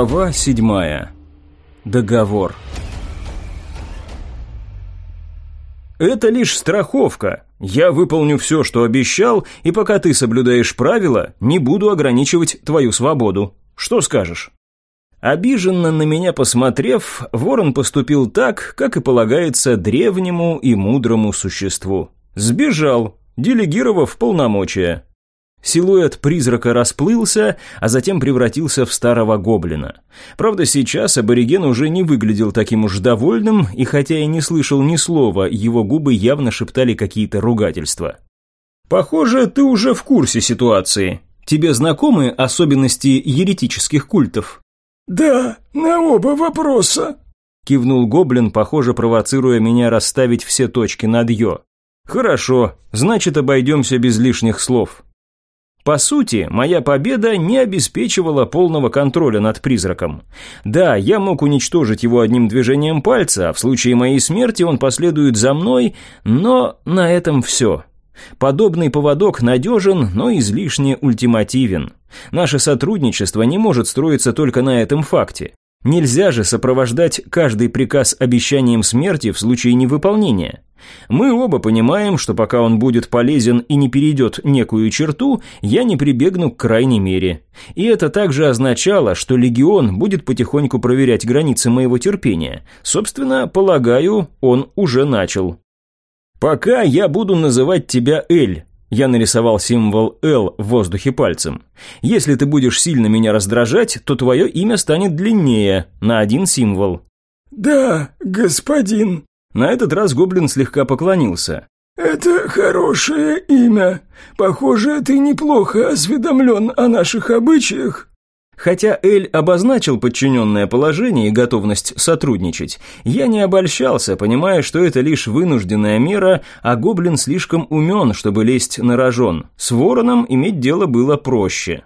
Глава седьмая. Договор. Это лишь страховка. Я выполню все, что обещал, и пока ты соблюдаешь правила, не буду ограничивать твою свободу. Что скажешь? Обиженно на меня посмотрев, ворон поступил так, как и полагается древнему и мудрому существу. Сбежал, делегировав полномочия. Силуэт призрака расплылся, а затем превратился в старого гоблина. Правда, сейчас абориген уже не выглядел таким уж довольным, и хотя я не слышал ни слова, его губы явно шептали какие-то ругательства. «Похоже, ты уже в курсе ситуации. Тебе знакомы особенности еретических культов?» «Да, на оба вопроса», — кивнул гоблин, похоже, провоцируя меня расставить все точки над «ё». «Хорошо, значит, обойдемся без лишних слов». По сути, моя победа не обеспечивала полного контроля над призраком. Да, я мог уничтожить его одним движением пальца, а в случае моей смерти он последует за мной, но на этом все. Подобный поводок надежен, но излишне ультимативен. Наше сотрудничество не может строиться только на этом факте. Нельзя же сопровождать каждый приказ обещанием смерти в случае невыполнения. Мы оба понимаем, что пока он будет полезен и не перейдет некую черту, я не прибегну к крайней мере. И это также означало, что легион будет потихоньку проверять границы моего терпения. Собственно, полагаю, он уже начал. «Пока я буду называть тебя Эль», я нарисовал символ «Л» в воздухе пальцем. Если ты будешь сильно меня раздражать, то твое имя станет длиннее, на один символ. «Да, господин», на этот раз гоблин слегка поклонился. «Это хорошее имя. Похоже, ты неплохо осведомлен о наших обычаях». Хотя Эль обозначил подчиненное положение и готовность сотрудничать, я не обольщался, понимая, что это лишь вынужденная мера, а гоблин слишком умен, чтобы лезть на рожон. С вороном иметь дело было проще.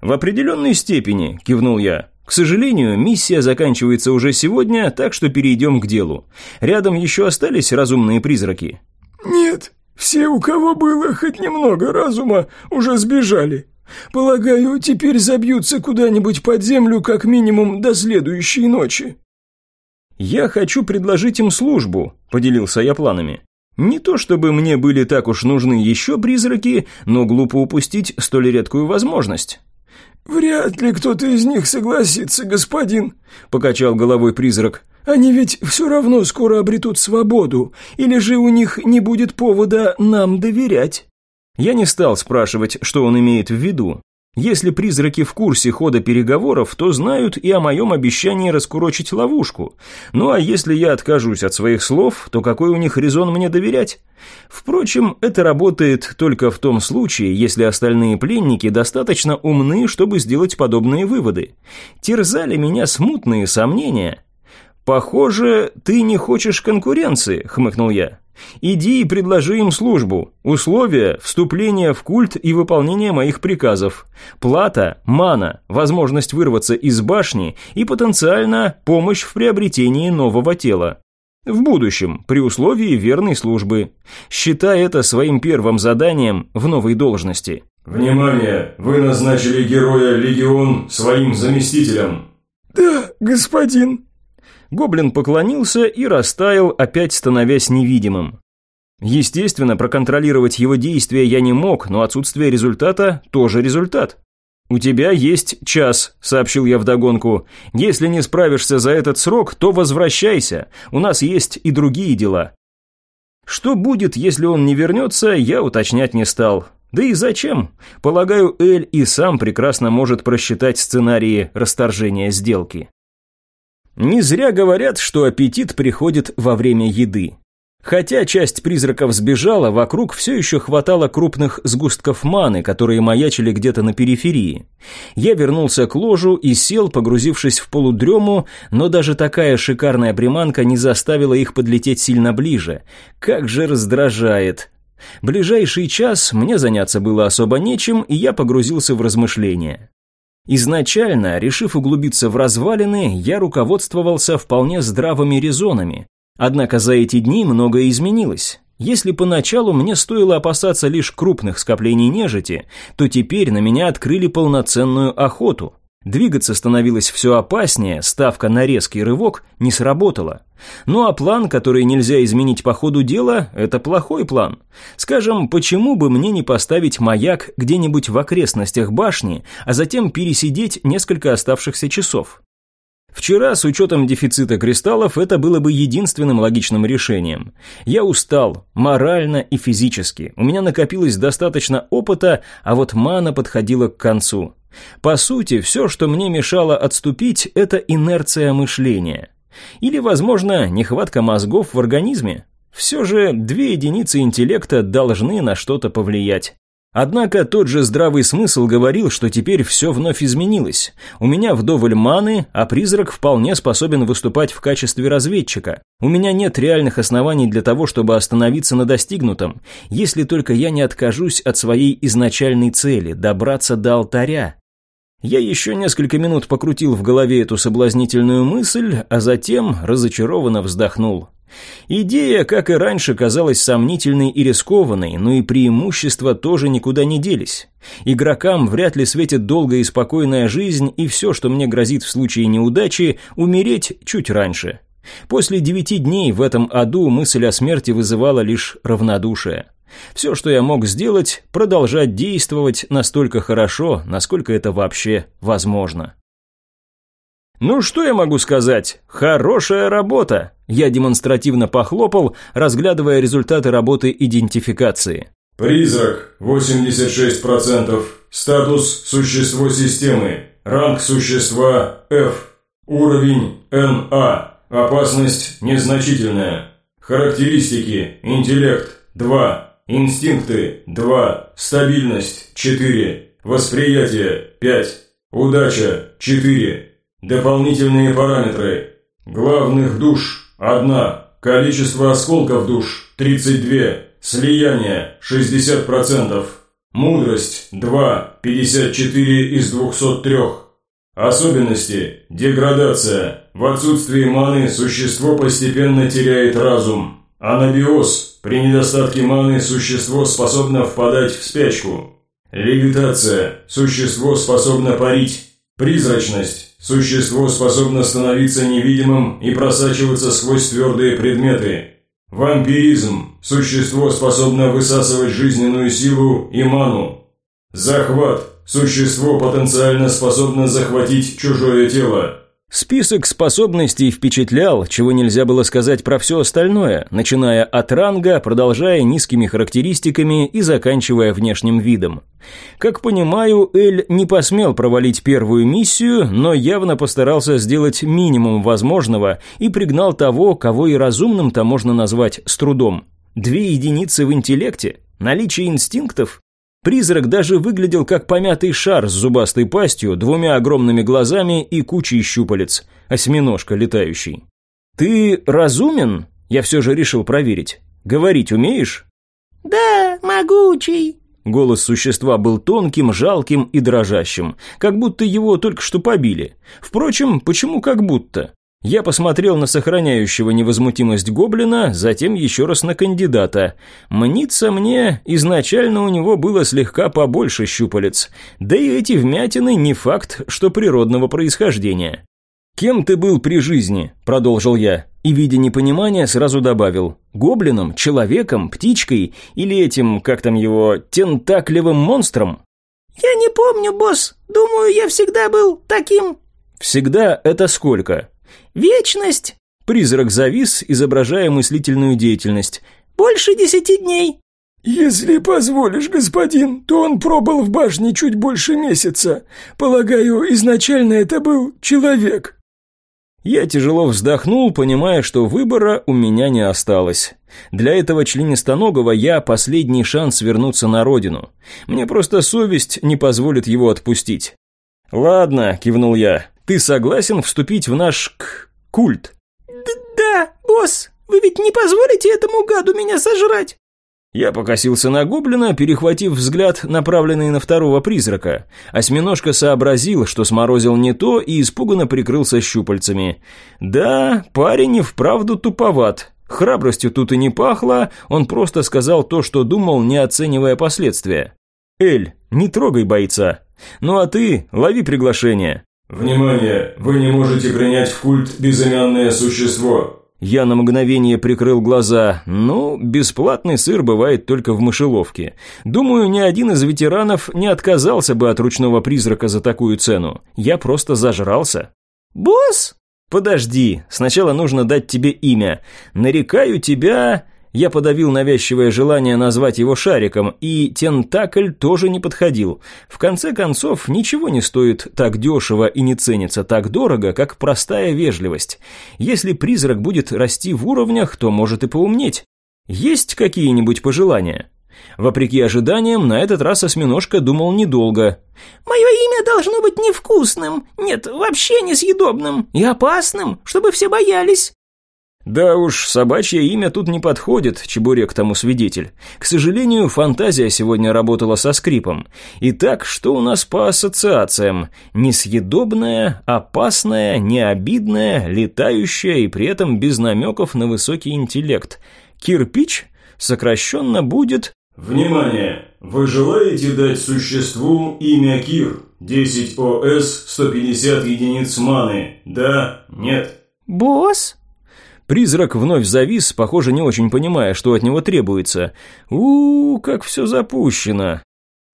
«В определенной степени», – кивнул я. К сожалению, миссия заканчивается уже сегодня, так что перейдем к делу. Рядом еще остались разумные призраки? Нет, все, у кого было хоть немного разума, уже сбежали. Полагаю, теперь забьются куда-нибудь под землю как минимум до следующей ночи. Я хочу предложить им службу, поделился я планами. Не то чтобы мне были так уж нужны еще призраки, но глупо упустить столь редкую возможность. «Вряд ли кто-то из них согласится, господин», — покачал головой призрак. «Они ведь все равно скоро обретут свободу, или же у них не будет повода нам доверять». Я не стал спрашивать, что он имеет в виду. Если призраки в курсе хода переговоров, то знают и о моем обещании раскурочить ловушку. Ну а если я откажусь от своих слов, то какой у них резон мне доверять? Впрочем, это работает только в том случае, если остальные пленники достаточно умны, чтобы сделать подобные выводы. Терзали меня смутные сомнения. «Похоже, ты не хочешь конкуренции», — хмыкнул я. Иди и предложи им службу. Условия – вступление в культ и выполнение моих приказов. Плата – мана, возможность вырваться из башни и потенциально помощь в приобретении нового тела. В будущем, при условии верной службы. Считай это своим первым заданием в новой должности. «Внимание! Вы назначили героя Легион своим заместителем!» «Да, господин!» Гоблин поклонился и растаял, опять становясь невидимым. Естественно, проконтролировать его действия я не мог, но отсутствие результата тоже результат. «У тебя есть час», — сообщил я вдогонку. «Если не справишься за этот срок, то возвращайся. У нас есть и другие дела». Что будет, если он не вернется, я уточнять не стал. Да и зачем? Полагаю, Эль и сам прекрасно может просчитать сценарии расторжения сделки. Не зря говорят, что аппетит приходит во время еды. Хотя часть призраков сбежала, вокруг все еще хватало крупных сгустков маны, которые маячили где-то на периферии. Я вернулся к ложу и сел, погрузившись в полудрему, но даже такая шикарная приманка не заставила их подлететь сильно ближе. Как же раздражает. Ближайший час мне заняться было особо нечем, и я погрузился в размышления. Изначально, решив углубиться в развалины, я руководствовался вполне здравыми резонами. Однако за эти дни многое изменилось. Если поначалу мне стоило опасаться лишь крупных скоплений нежити, то теперь на меня открыли полноценную охоту. Двигаться становилось все опаснее, ставка на резкий рывок не сработала. Ну а план, который нельзя изменить по ходу дела, это плохой план. Скажем, почему бы мне не поставить маяк где-нибудь в окрестностях башни, а затем пересидеть несколько оставшихся часов? Вчера, с учетом дефицита кристаллов, это было бы единственным логичным решением. Я устал, морально и физически. У меня накопилось достаточно опыта, а вот мана подходила к концу. По сути, все, что мне мешало отступить, это инерция мышления. Или, возможно, нехватка мозгов в организме. Все же две единицы интеллекта должны на что-то повлиять. Однако тот же здравый смысл говорил, что теперь все вновь изменилось. У меня вдоволь маны, а призрак вполне способен выступать в качестве разведчика. У меня нет реальных оснований для того, чтобы остановиться на достигнутом, если только я не откажусь от своей изначальной цели – добраться до алтаря. Я еще несколько минут покрутил в голове эту соблазнительную мысль, а затем разочарованно вздохнул. Идея, как и раньше, казалась сомнительной и рискованной, но и преимущества тоже никуда не делись. Игрокам вряд ли светит долгая и спокойная жизнь, и все, что мне грозит в случае неудачи, умереть чуть раньше. После девяти дней в этом аду мысль о смерти вызывала лишь равнодушие. Все, что я мог сделать, продолжать действовать настолько хорошо, насколько это вообще возможно. «Ну что я могу сказать? Хорошая работа!» Я демонстративно похлопал, разглядывая результаты работы идентификации. «Призрак, 86%. Статус – существо системы. Ранг существа – F. Уровень – НА. Опасность незначительная. Характеристики – интеллект – 2. Инстинкты – 2. Стабильность – 4. Восприятие – 5. Удача – 4. Дополнительные параметры. Главных душ – 1. Количество осколков душ – 32. Слияние – 60%. Мудрость – 2. 54 из 203. Особенности. Деградация. В отсутствии маны существо постепенно теряет разум. Анабиоз. При недостатке маны существо способно впадать в спячку. Левитация. Существо способно парить. Призрачность. Существо способно становиться невидимым и просачиваться сквозь твердые предметы. Вампиризм. Существо способно высасывать жизненную силу и ману. Захват. Существо потенциально способно захватить чужое тело. Список способностей впечатлял, чего нельзя было сказать про все остальное, начиная от ранга, продолжая низкими характеристиками и заканчивая внешним видом. Как понимаю, Эль не посмел провалить первую миссию, но явно постарался сделать минимум возможного и пригнал того, кого и разумным-то можно назвать с трудом. Две единицы в интеллекте, наличие инстинктов, Призрак даже выглядел как помятый шар с зубастой пастью, двумя огромными глазами и кучей щупалец. Осьминожка летающий. «Ты разумен?» Я все же решил проверить. «Говорить умеешь?» «Да, могучий». Голос существа был тонким, жалким и дрожащим, как будто его только что побили. Впрочем, почему как будто? Я посмотрел на сохраняющего невозмутимость гоблина, затем еще раз на кандидата. Мнится мне, изначально у него было слегка побольше щупалец, да и эти вмятины не факт, что природного происхождения. «Кем ты был при жизни?» – продолжил я, и, видя непонимание, сразу добавил. «Гоблином? Человеком? Птичкой? Или этим, как там его, тентаклевым монстром?» «Я не помню, босс. Думаю, я всегда был таким». «Всегда это сколько?» Вечность!» Призрак завис, изображая мыслительную деятельность. «Больше десяти дней!» «Если позволишь, господин, то он пробыл в башне чуть больше месяца. Полагаю, изначально это был человек». Я тяжело вздохнул, понимая, что выбора у меня не осталось. Для этого членистоногого я последний шанс вернуться на родину. Мне просто совесть не позволит его отпустить. «Ладно», – кивнул я, – «ты согласен вступить в наш к культ?» Д «Да, босс, вы ведь не позволите этому гаду меня сожрать?» Я покосился на гоблина, перехватив взгляд, направленный на второго призрака. Осьминожка сообразил, что сморозил не то, и испуганно прикрылся щупальцами. Да, парень и вправду туповат. Храбростью тут и не пахло, он просто сказал то, что думал, не оценивая последствия. «Эль, не трогай бойца. Ну а ты лови приглашение». Внимание! Вы не можете принять в культ безымянное существо. Я на мгновение прикрыл глаза. Ну, бесплатный сыр бывает только в мышеловке. Думаю, ни один из ветеранов не отказался бы от ручного призрака за такую цену. Я просто зажрался. «Босс?» «Подожди, сначала нужно дать тебе имя. Нарекаю тебя...» Я подавил навязчивое желание назвать его шариком, и тентакль тоже не подходил. В конце концов, ничего не стоит так дешево и не ценится так дорого, как простая вежливость. Если призрак будет расти в уровнях, то может и поумнеть. Есть какие-нибудь пожелания? Вопреки ожиданиям, на этот раз осьминожка думал недолго. «Мое имя должно быть невкусным, нет, вообще несъедобным и опасным, чтобы все боялись». Да уж, собачье имя тут не подходит, чебурек тому свидетель. К сожалению, фантазия сегодня работала со скрипом. Итак, что у нас по ассоциациям? Несъедобное, опасное, необидное, летающее и при этом без намеков на высокий интеллект. Кирпич? Сокращенно будет... Внимание! Вы желаете дать существу имя Кир? 10 ОС, 150 единиц маны. Да? Нет? «Босс?» Призрак вновь завис, похоже, не очень понимая, что от него требуется. у, -у как все запущено.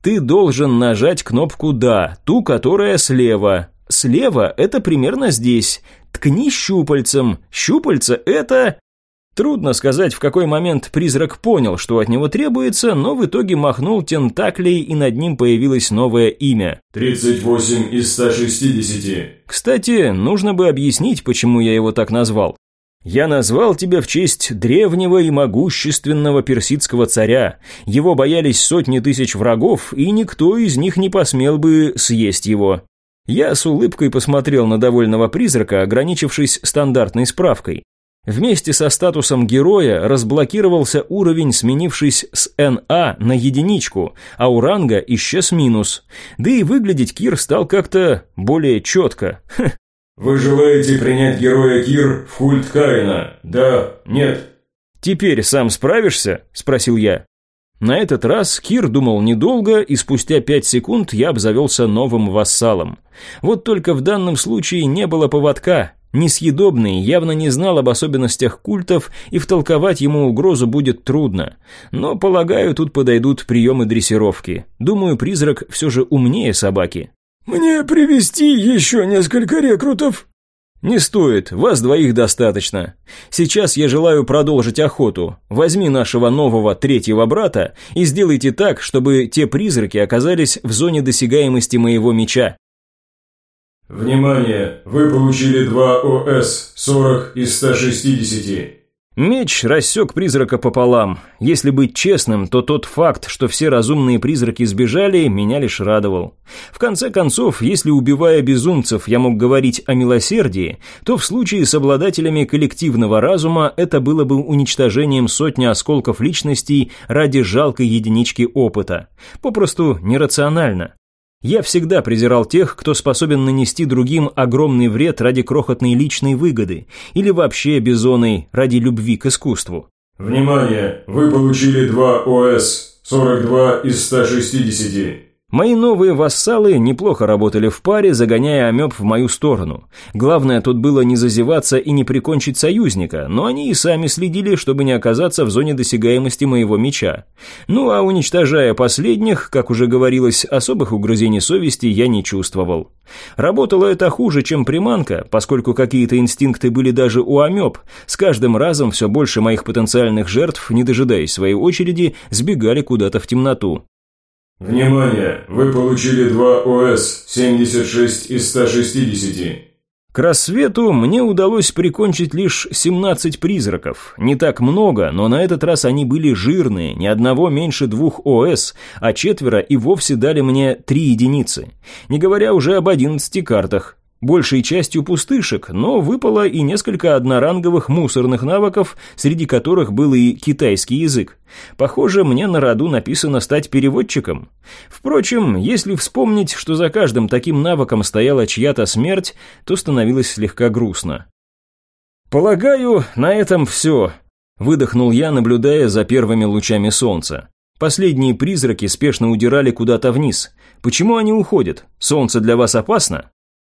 Ты должен нажать кнопку «Да», ту, которая слева. Слева – это примерно здесь. Ткни щупальцем. Щупальце – это... Трудно сказать, в какой момент призрак понял, что от него требуется, но в итоге махнул тентаклей, и над ним появилось новое имя. 38 из 160. Кстати, нужно бы объяснить, почему я его так назвал. Я назвал тебя в честь древнего и могущественного персидского царя. Его боялись сотни тысяч врагов, и никто из них не посмел бы съесть его. Я с улыбкой посмотрел на довольного призрака, ограничившись стандартной справкой. Вместе со статусом героя разблокировался уровень, сменившись с НА на единичку, а у ранга исчез минус. Да и выглядеть Кир стал как-то более четко. Хм, вы желаете принять героя Кир в культ Каина? Да? Нет? Теперь сам справишься? Спросил я. На этот раз Кир думал недолго, и спустя пять секунд я обзавелся новым вассалом. Вот только в данном случае не было поводка. Несъедобный явно не знал об особенностях культов, и втолковать ему угрозу будет трудно. Но, полагаю, тут подойдут приемы дрессировки. Думаю, призрак все же умнее собаки. «Мне привести еще несколько рекрутов?» «Не стоит, вас двоих достаточно. Сейчас я желаю продолжить охоту. Возьми нашего нового третьего брата и сделайте так, чтобы те призраки оказались в зоне досягаемости моего меча». «Внимание! Вы получили 2 ОС, 40 из 160. Меч рассек призрака пополам. Если быть честным, то тот факт, что все разумные призраки сбежали, меня лишь радовал. В конце концов, если убивая безумцев я мог говорить о милосердии, то в случае с обладателями коллективного разума это было бы уничтожением сотни осколков личностей ради жалкой единички опыта. Попросту нерационально. Я всегда презирал тех, кто способен нанести другим огромный вред ради крохотной личной выгоды, или вообще бизоной ради любви к искусству. Внимание! Вы получили 2 ОС, 42 из 160. Мои новые вассалы неплохо работали в паре, загоняя амеб в мою сторону. Главное тут было не зазеваться и не прикончить союзника, но они и сами следили, чтобы не оказаться в зоне досягаемости моего меча. Ну а уничтожая последних, как уже говорилось, особых угрызений совести я не чувствовал. Работало это хуже, чем приманка, поскольку какие-то инстинкты были даже у амеб. С каждым разом все больше моих потенциальных жертв, не дожидаясь своей очереди, сбегали куда-то в темноту. Внимание! Вы получили 2 ОС, 76 из 160. К рассвету мне удалось прикончить лишь 17 призраков. Не так много, но на этот раз они были жирные, ни одного меньше двух ОС, а четверо и вовсе дали мне 3 единицы. Не говоря уже об 11 картах большей частью пустышек, но выпало и несколько одноранговых мусорных навыков, среди которых был и китайский язык. Похоже, мне на роду написано стать переводчиком. Впрочем, если вспомнить, что за каждым таким навыком стояла чья-то смерть, то становилось слегка грустно. «Полагаю, на этом все», – выдохнул я, наблюдая за первыми лучами солнца. Последние призраки спешно удирали куда-то вниз. Почему они уходят? Солнце для вас опасно?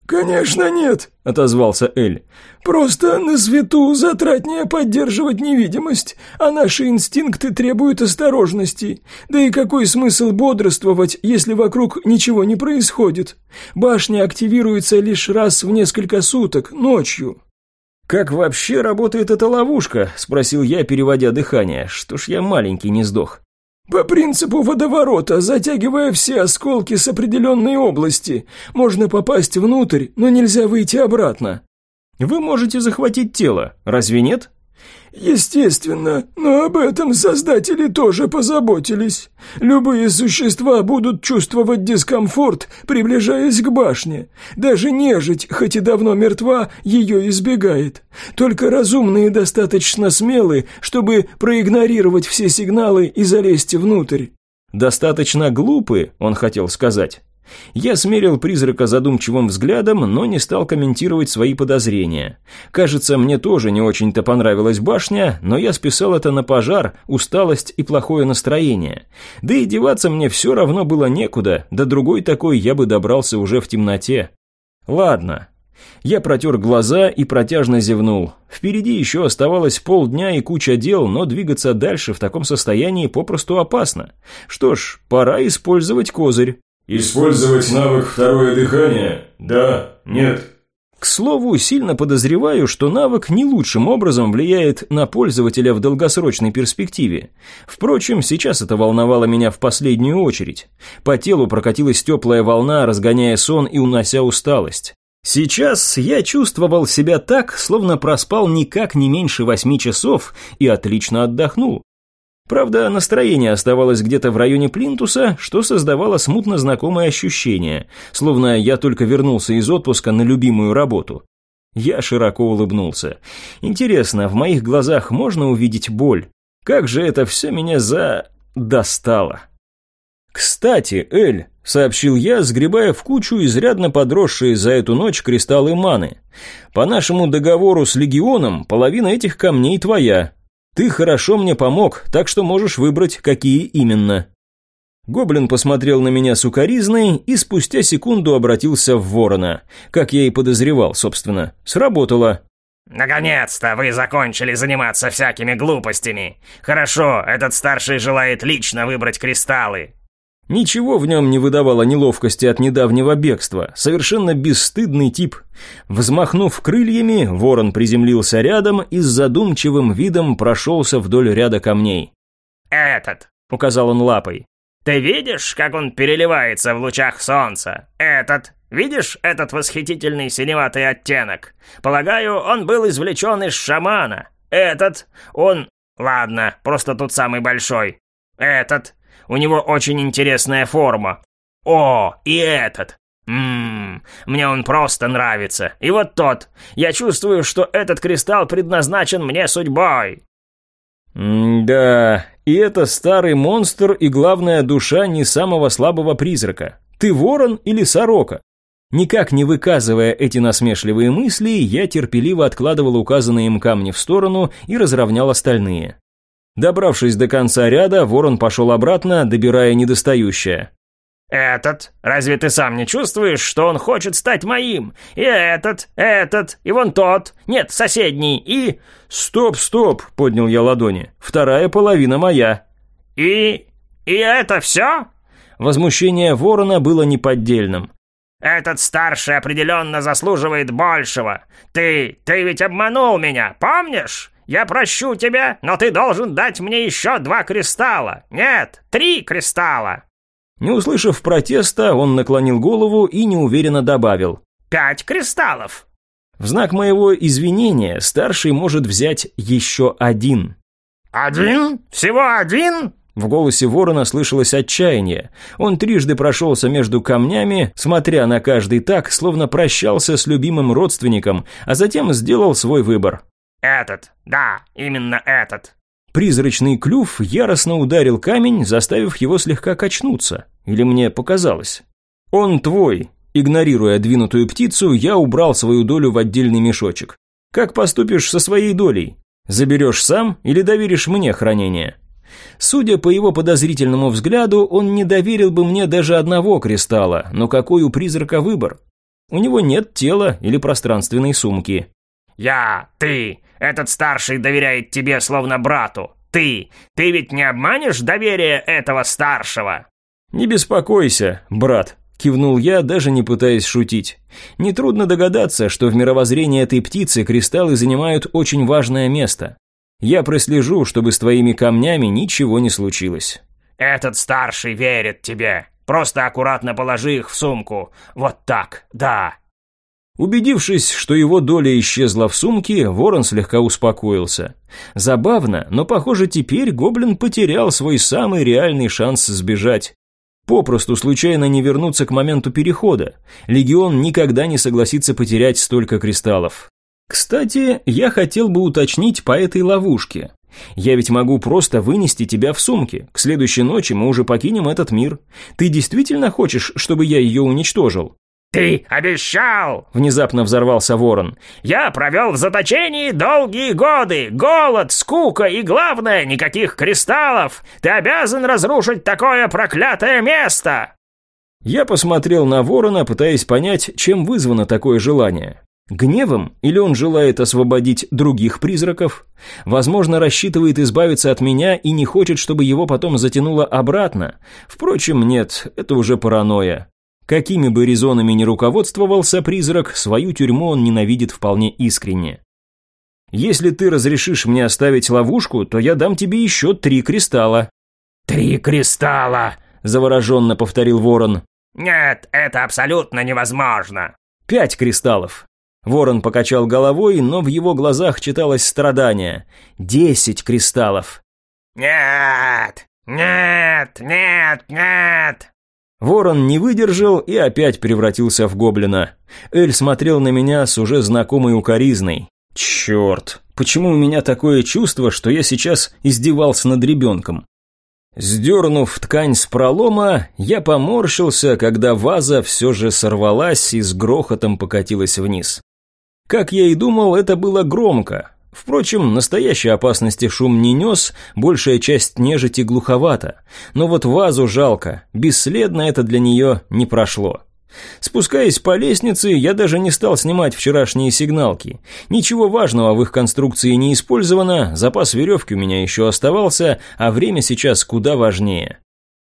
«Конечно нет», — отозвался Эль. «Просто на свету затратнее поддерживать невидимость, а наши инстинкты требуют осторожности. Да и какой смысл бодрствовать, если вокруг ничего не происходит? Башня активируется лишь раз в несколько суток, ночью». «Как вообще работает эта ловушка?» – спросил я, переводя дыхание. «Что ж я маленький не сдох?» По принципу водоворота, затягивая все осколки с определенной области, можно попасть внутрь, но нельзя выйти обратно. Вы можете захватить тело, разве нет? Естественно, но об этом создатели тоже позаботились. Любые существа будут чувствовать дискомфорт, приближаясь к башне. Даже нежить, хоть и давно мертва, ее избегает. Только разумные достаточно смелы, чтобы проигнорировать все сигналы и залезть внутрь. Достаточно глупы, он хотел сказать. Я смерил призрака задумчивым взглядом, но не стал комментировать свои подозрения. Кажется, мне тоже не очень-то понравилась башня, но я списал это на пожар, усталость и плохое настроение. Да и деваться мне все равно было некуда, до другой такой я бы добрался уже в темноте. Ладно. Я протер глаза и протяжно зевнул. Впереди еще оставалось полдня и куча дел, но двигаться дальше в таком состоянии попросту опасно. Что ж, пора использовать козырь. Использовать навык «Второе дыхание»? Да, нет. К слову, сильно подозреваю, что навык не лучшим образом влияет на пользователя в долгосрочной перспективе. Впрочем, сейчас это волновало меня в последнюю очередь. По телу прокатилась теплая волна, разгоняя сон и унося усталость. Сейчас я чувствовал себя так, словно проспал никак не меньше восьми часов и отлично отдохнул. Правда, настроение оставалось где-то в районе плинтуса, что создавало смутно знакомое ощущение, словно я только вернулся из отпуска на любимую работу. Я широко улыбнулся. Интересно, в моих глазах можно увидеть боль? Как же это все меня за... достало? «Кстати, Эль», — сообщил я, сгребая в кучу изрядно подросшие за эту ночь кристаллы маны. «По нашему договору с Легионом половина этих камней твоя, ты хорошо мне помог, так что можешь выбрать, какие именно». Гоблин посмотрел на меня сукоризной и спустя секунду обратился в ворона. Как я и подозревал, собственно. Сработало. «Наконец-то вы закончили заниматься всякими глупостями. Хорошо, этот старший желает лично выбрать кристаллы. Ничего в нем не выдавало неловкости от недавнего бегства, совершенно бесстыдный тип. Взмахнув крыльями, ворон приземлился рядом и с задумчивым видом прошелся вдоль ряда камней. «Этот», — указал он лапой. «Ты видишь, как он переливается в лучах солнца? Этот, видишь этот восхитительный синеватый оттенок? Полагаю, он был извлечен из шамана. Этот, он... Ладно, просто тут самый большой. Этот, у него очень интересная форма. О, и этот. Ммм, мне он просто нравится. И вот тот. Я чувствую, что этот кристалл предназначен мне судьбой. «Да, и это старый монстр и главная душа не самого слабого призрака. Ты ворон или сорока?» Никак не выказывая эти насмешливые мысли, я терпеливо откладывал указанные им камни в сторону и разровнял остальные. Добравшись до конца ряда, ворон пошел обратно, добирая недостающее. «Этот? Разве ты сам не чувствуешь, что он хочет стать моим? И этот, этот, и вон тот, нет, соседний, и...» «Стоп, стоп!» — поднял я ладони. «Вторая половина моя». «И... и это все?» Возмущение ворона было неподдельным. «Этот старший определенно заслуживает большего. Ты... ты ведь обманул меня, помнишь? Я прощу тебя, но ты должен дать мне еще два кристалла. Нет, три кристалла. Не услышав протеста, он наклонил голову и неуверенно добавил. «Пять кристаллов!» В знак моего извинения старший может взять еще один. «Один? Всего один?» В голосе ворона слышалось отчаяние. Он трижды прошелся между камнями, смотря на каждый так, словно прощался с любимым родственником, а затем сделал свой выбор. «Этот, да, именно этот». Призрачный клюв яростно ударил камень, заставив его слегка качнуться. Или мне показалось? «Он твой». Игнорируя двинутую птицу, я убрал свою долю в отдельный мешочек. «Как поступишь со своей долей? Заберешь сам или доверишь мне хранение?» Судя по его подозрительному взгляду, он не доверил бы мне даже одного кристалла, но какой у призрака выбор? У него нет тела или пространственной сумки. «Я, ты, этот старший доверяет тебе словно брату. Ты, ты ведь не обманешь доверие этого старшего?» «Не беспокойся, брат», – кивнул я, даже не пытаясь шутить. Нетрудно догадаться, что в мировоззрении этой птицы кристаллы занимают очень важное место. Я прослежу, чтобы с твоими камнями ничего не случилось. Этот старший верит тебе. Просто аккуратно положи их в сумку. Вот так, да. Убедившись, что его доля исчезла в сумке, ворон слегка успокоился. Забавно, но, похоже, теперь гоблин потерял свой самый реальный шанс сбежать. Попросту случайно не вернуться к моменту перехода. Легион никогда не согласится потерять столько кристаллов. Кстати, я хотел бы уточнить по этой ловушке. Я ведь могу просто вынести тебя в сумке. К следующей ночи мы уже покинем этот мир. Ты действительно хочешь, чтобы я ее уничтожил? «Ты обещал!» – внезапно взорвался ворон. «Я провел в заточении долгие годы, голод, скука и, главное, никаких кристаллов! Ты обязан разрушить такое проклятое место!» Я посмотрел на ворона, пытаясь понять, чем вызвано такое желание. Гневом? Или он желает освободить других призраков? Возможно, рассчитывает избавиться от меня и не хочет, чтобы его потом затянуло обратно. Впрочем, нет, это уже паранойя. Какими бы резонами ни руководствовался призрак, свою тюрьму он ненавидит вполне искренне. Если ты разрешишь мне оставить ловушку, то я дам тебе еще три кристалла». «Три кристалла!» – завороженно повторил ворон. «Нет, это абсолютно невозможно!» «Пять кристаллов!» Ворон покачал головой, но в его глазах читалось страдание. «Десять кристаллов!» «Нет! Нет! Нет! Нет!» Ворон не выдержал и опять превратился в гоблина. Эль смотрел на меня с уже знакомой укоризной. «Черт! Почему у меня такое чувство, что я сейчас издевался над ребенком?» Сдернув ткань с пролома, я поморщился, когда ваза все же сорвалась и с грохотом покатилась вниз. Как я и думал, это было громко. Впрочем, настоящей опасности шум не нес, большая часть нежити глуховата. Но вот вазу жалко, бесследно это для нее не прошло. Спускаясь по лестнице, я даже не стал снимать вчерашние сигналки. Ничего важного в их конструкции не использовано, запас веревки у меня еще оставался, а время сейчас куда важнее.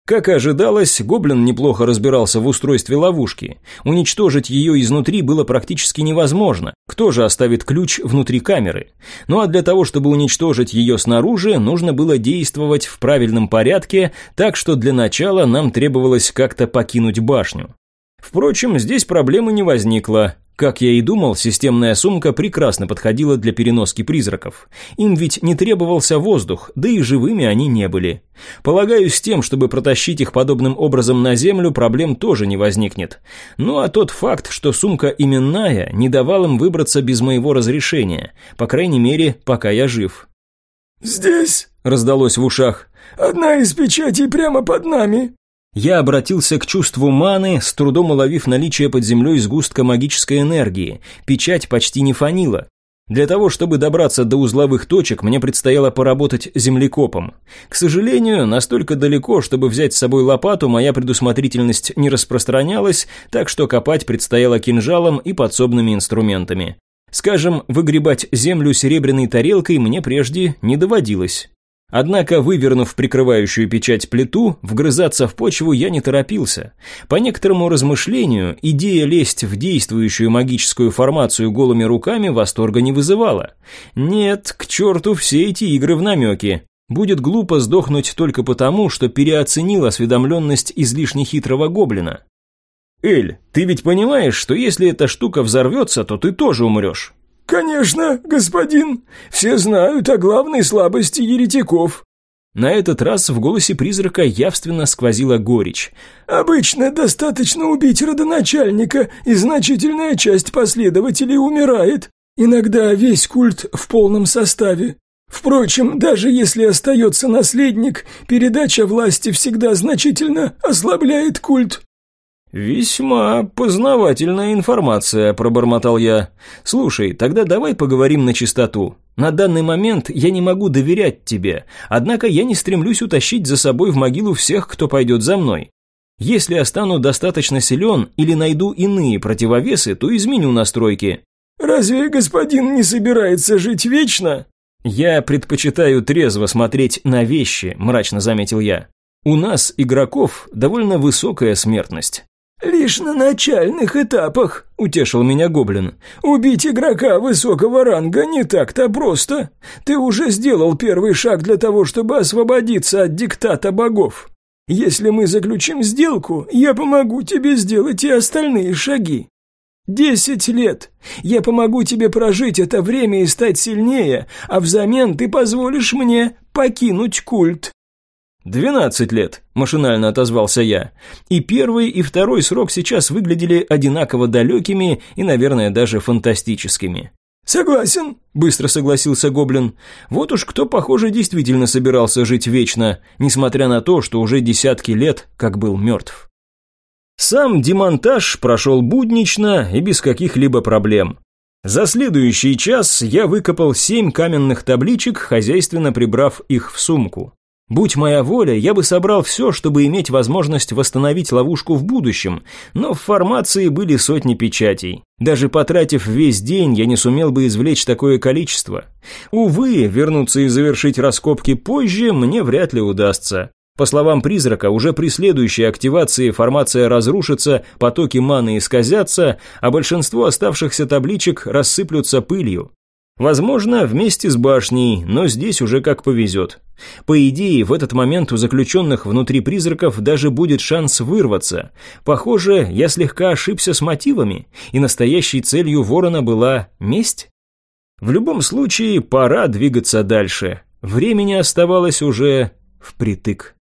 Как и ожидалось, гоблин неплохо разбирался в устройстве ловушки. Уничтожить ее изнутри было практически невозможно. Кто же оставит ключ внутри камеры? Ну а для того, чтобы уничтожить ее снаружи, нужно было действовать в правильном порядке, так что для начала нам требовалось как-то покинуть башню. Впрочем, здесь проблемы не возникло. Как я и думал, системная сумка прекрасно подходила для переноски призраков. Им ведь не требовался воздух, да и живыми они не были. Полагаю, с тем, чтобы протащить их подобным образом на землю, проблем тоже не возникнет. Ну а тот факт, что сумка именная, не давал им выбраться без моего разрешения, по крайней мере, пока я жив. «Здесь!» – раздалось в ушах. «Одна из печатей прямо под нами!» Я обратился к чувству маны, с трудом уловив наличие под землей сгустка магической энергии. Печать почти не фанила. Для того, чтобы добраться до узловых точек, мне предстояло поработать землекопом. К сожалению, настолько далеко, чтобы взять с собой лопату, моя предусмотрительность не распространялась, так что копать предстояло кинжалом и подсобными инструментами. Скажем, выгребать землю серебряной тарелкой мне прежде не доводилось. Однако, вывернув прикрывающую печать плиту, вгрызаться в почву я не торопился. По некоторому размышлению, идея лезть в действующую магическую формацию голыми руками восторга не вызывала. Нет, к черту все эти игры в намеки. Будет глупо сдохнуть только потому, что переоценил осведомленность излишне хитрого гоблина. «Эль, ты ведь понимаешь, что если эта штука взорвется, то ты тоже умрешь?» «Конечно, господин. Все знают о главной слабости еретиков». На этот раз в голосе призрака явственно сквозила горечь. «Обычно достаточно убить родоначальника, и значительная часть последователей умирает. Иногда весь культ в полном составе. Впрочем, даже если остается наследник, передача власти всегда значительно ослабляет культ. «Весьма познавательная информация», – пробормотал я. «Слушай, тогда давай поговорим на чистоту. На данный момент я не могу доверять тебе, однако я не стремлюсь утащить за собой в могилу всех, кто пойдет за мной. Если я стану достаточно силен или найду иные противовесы, то изменю настройки. Разве господин не собирается жить вечно? Я предпочитаю трезво смотреть на вещи, мрачно заметил я. У нас, игроков, довольно высокая смертность. «Лишь на начальных этапах», — утешил меня Гоблин. «Убить игрока высокого ранга не так-то просто. Ты уже сделал первый шаг для того, чтобы освободиться от диктата богов. Если мы заключим сделку, я помогу тебе сделать и остальные шаги. Десять лет. Я помогу тебе прожить это время и стать сильнее, а взамен ты позволишь мне покинуть культ». «Двенадцать лет», – машинально отозвался я. И первый, и второй срок сейчас выглядели одинаково далекими и, наверное, даже фантастическими. «Согласен», – быстро согласился Гоблин. Вот уж кто, похоже, действительно собирался жить вечно, несмотря на то, что уже десятки лет как был мертв. Сам демонтаж прошел буднично и без каких-либо проблем. За следующий час я выкопал семь каменных табличек, хозяйственно прибрав их в сумку. Будь моя воля, я бы собрал все, чтобы иметь возможность восстановить ловушку в будущем, но в формации были сотни печатей. Даже потратив весь день, я не сумел бы извлечь такое количество. Увы, вернуться и завершить раскопки позже мне вряд ли удастся. По словам призрака, уже при следующей активации формация разрушится, потоки маны исказятся, а большинство оставшихся табличек рассыплются пылью. Возможно, вместе с башней, но здесь уже как повезет. По идее, в этот момент у заключенных внутри призраков даже будет шанс вырваться. Похоже, я слегка ошибся с мотивами, и настоящей целью ворона была месть? В любом случае, пора двигаться дальше. Времени оставалось уже впритык.